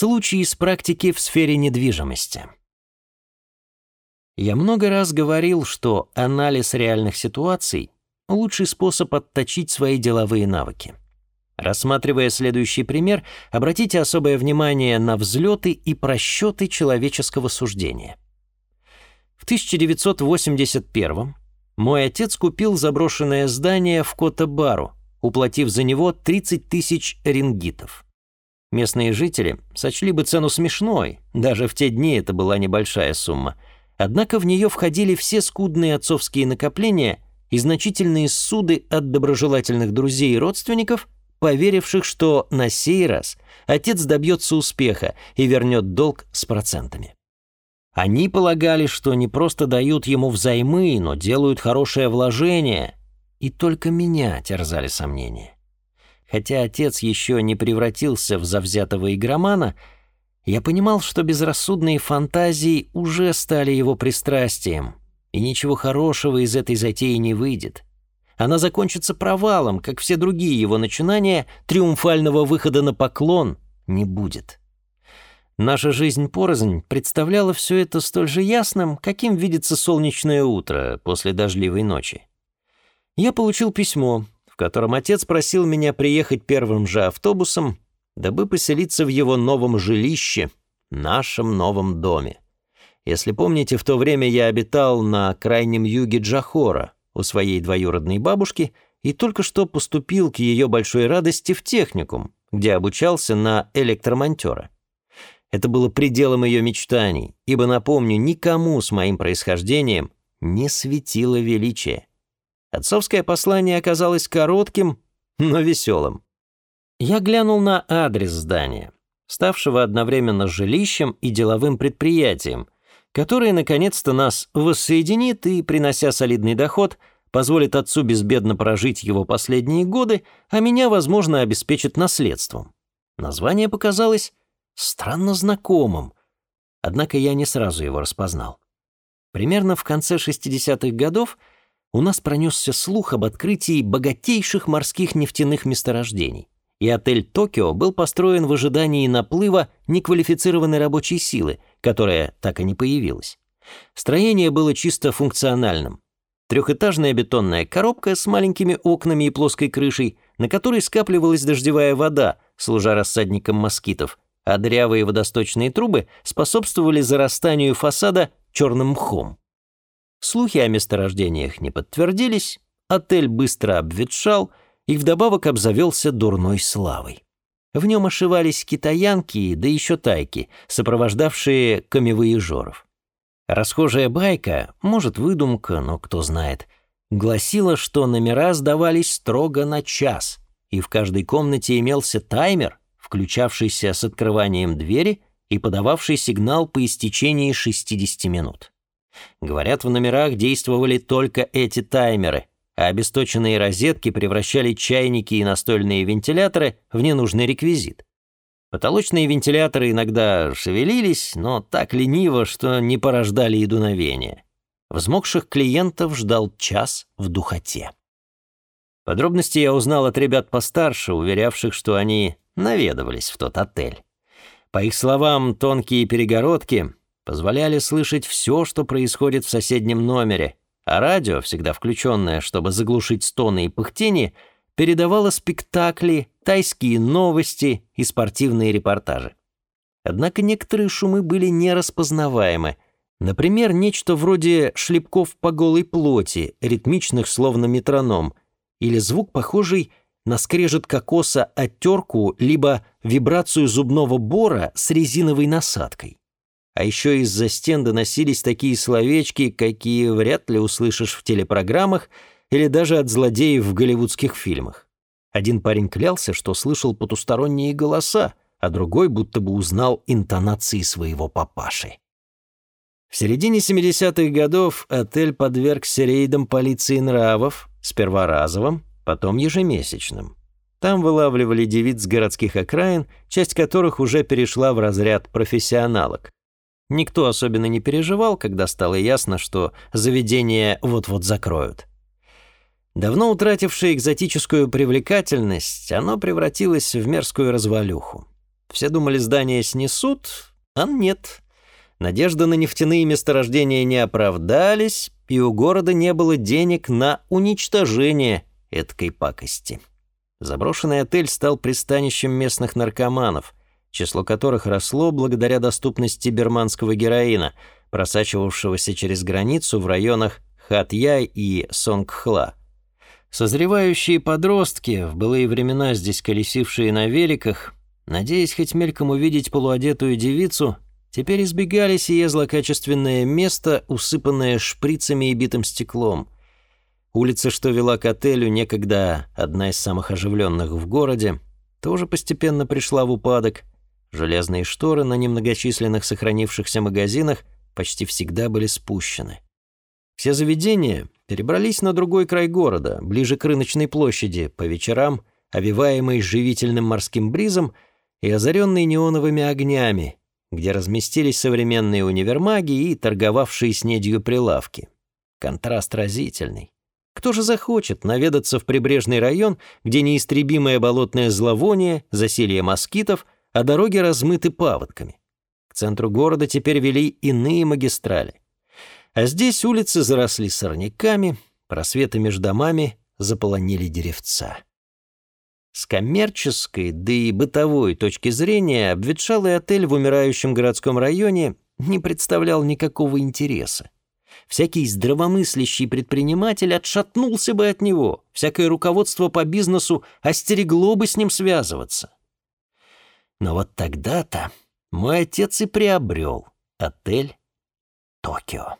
Случаи из практики в сфере недвижимости. Я много раз говорил, что анализ реальных ситуаций – лучший способ отточить свои деловые навыки. Рассматривая следующий пример, обратите особое внимание на взлеты и просчеты человеческого суждения. В 1981 мой отец купил заброшенное здание в Кота-Бару, уплатив за него 30 тысяч рингитов. Местные жители сочли бы цену смешной, даже в те дни это была небольшая сумма. Однако в нее входили все скудные отцовские накопления и значительные суды от доброжелательных друзей и родственников, поверивших, что на сей раз отец добьется успеха и вернет долг с процентами. Они полагали, что не просто дают ему взаймы, но делают хорошее вложение, и только меня терзали сомнения. Хотя отец еще не превратился в завзятого игромана, я понимал, что безрассудные фантазии уже стали его пристрастием, и ничего хорошего из этой затеи не выйдет. Она закончится провалом, как все другие его начинания, триумфального выхода на поклон не будет. Наша жизнь порознь представляла все это столь же ясным, каким видится солнечное утро после дождливой ночи. Я получил письмо, котором отец просил меня приехать первым же автобусом, дабы поселиться в его новом жилище, нашем новом доме. Если помните, в то время я обитал на крайнем юге Джахора у своей двоюродной бабушки и только что поступил к ее большой радости в техникум, где обучался на электромонтера. Это было пределом ее мечтаний, ибо, напомню, никому с моим происхождением не светило величие. Отцовское послание оказалось коротким, но веселым. Я глянул на адрес здания, ставшего одновременно жилищем и деловым предприятием, которое наконец-то нас воссоединит и, принося солидный доход, позволит отцу безбедно прожить его последние годы, а меня, возможно, обеспечит наследством. Название показалось странно знакомым, однако я не сразу его распознал. Примерно в конце 60-х годов у нас пронесся слух об открытии богатейших морских нефтяных месторождений, и отель «Токио» был построен в ожидании наплыва неквалифицированной рабочей силы, которая так и не появилась. Строение было чисто функциональным. Трехэтажная бетонная коробка с маленькими окнами и плоской крышей, на которой скапливалась дождевая вода, служа рассадником москитов, а дрявые водосточные трубы способствовали зарастанию фасада черным мхом. Слухи о месторождениях не подтвердились, отель быстро обветшал и вдобавок обзавелся дурной славой. В нем ошивались китаянки, да еще тайки, сопровождавшие камевоежоров. Расхожая байка, может, выдумка, но кто знает, гласила, что номера сдавались строго на час, и в каждой комнате имелся таймер, включавшийся с открыванием двери и подававший сигнал по истечении 60 минут. Говорят, в номерах действовали только эти таймеры, а обесточенные розетки превращали чайники и настольные вентиляторы в ненужный реквизит. Потолочные вентиляторы иногда шевелились, но так лениво, что не порождали и дуновения. Взмокших клиентов ждал час в духоте. Подробности я узнал от ребят постарше, уверявших, что они наведывались в тот отель. По их словам, тонкие перегородки позволяли слышать все, что происходит в соседнем номере, а радио, всегда включенное, чтобы заглушить стоны и пыхтение, передавало спектакли, тайские новости и спортивные репортажи. Однако некоторые шумы были нераспознаваемы. Например, нечто вроде шлепков по голой плоти, ритмичных словно метроном, или звук, похожий на скрежет кокоса от терку, либо вибрацию зубного бора с резиновой насадкой. А еще из-за стен доносились такие словечки, какие вряд ли услышишь в телепрограммах или даже от злодеев в голливудских фильмах. Один парень клялся, что слышал потусторонние голоса, а другой будто бы узнал интонации своего папаши. В середине 70-х годов отель подвергся рейдам полиции нравов, сперва разовым, потом ежемесячным. Там вылавливали девиц городских окраин, часть которых уже перешла в разряд профессионалок. Никто особенно не переживал, когда стало ясно, что заведение вот-вот закроют. Давно утратившее экзотическую привлекательность, оно превратилось в мерзкую развалюху. Все думали, здание снесут, а нет. Надежды на нефтяные месторождения не оправдались, и у города не было денег на уничтожение эткой пакости. Заброшенный отель стал пристанищем местных наркоманов, число которых росло благодаря доступности берманского героина, просачивавшегося через границу в районах Хатьяй и Сонгхла. Созревающие подростки, в былые времена здесь колесившие на великах, надеясь хоть мельком увидеть полуодетую девицу, теперь избегали сие злокачественное место, усыпанное шприцами и битым стеклом. Улица, что вела к отелю, некогда одна из самых оживленных в городе, тоже постепенно пришла в упадок. Железные шторы на немногочисленных сохранившихся магазинах почти всегда были спущены. Все заведения перебрались на другой край города, ближе к рыночной площади, по вечерам, овиваемой живительным морским бризом и озаренной неоновыми огнями, где разместились современные универмаги и торговавшие снедью прилавки. Контраст разительный. Кто же захочет наведаться в прибрежный район, где неистребимое болотное зловоние, засилье москитов, а дороги размыты паводками? К центру города теперь вели иные магистрали — а здесь улицы заросли сорняками, просветы между домами заполонили деревца. С коммерческой, да и бытовой точки зрения обветшалый отель в умирающем городском районе не представлял никакого интереса. Всякий здравомыслящий предприниматель отшатнулся бы от него, всякое руководство по бизнесу остерегло бы с ним связываться. Но вот тогда-то мой отец и приобрел отель «Токио».